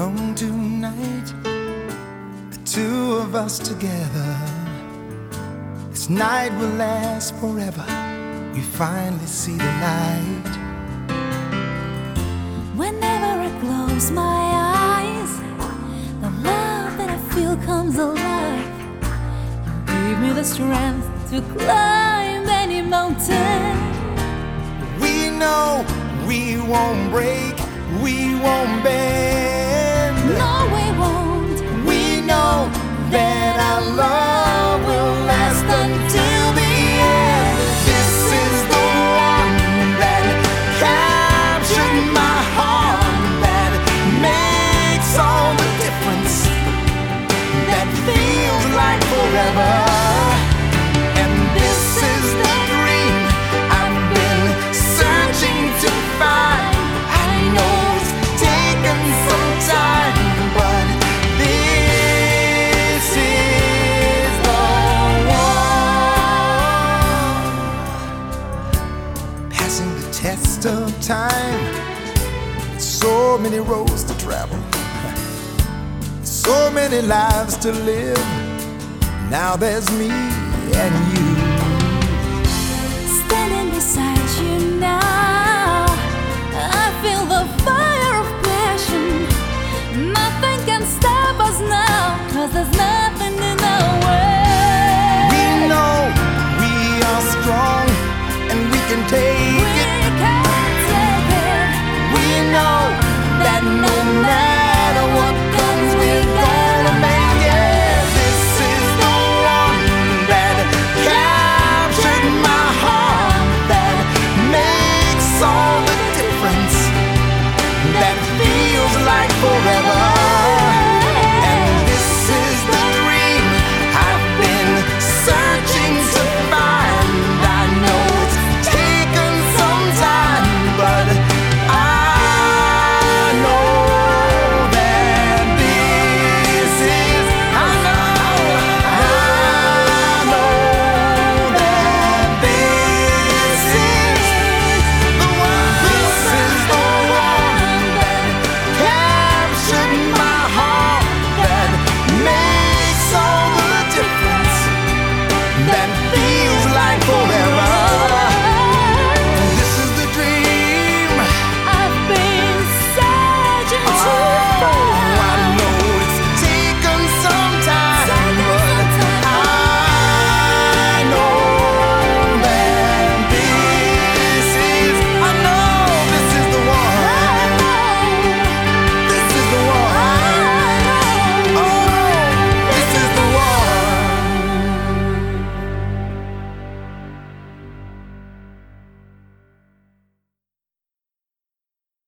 alone tonight. The two of us together. This night will last forever. We finally see the light. Whenever I close my eyes, the love that I feel comes alive. You give me the strength to climb any mountain. We know we won't break, we won't bend. No, we won't. Time. So many roads to travel, so many lives to live. Now there's me and you.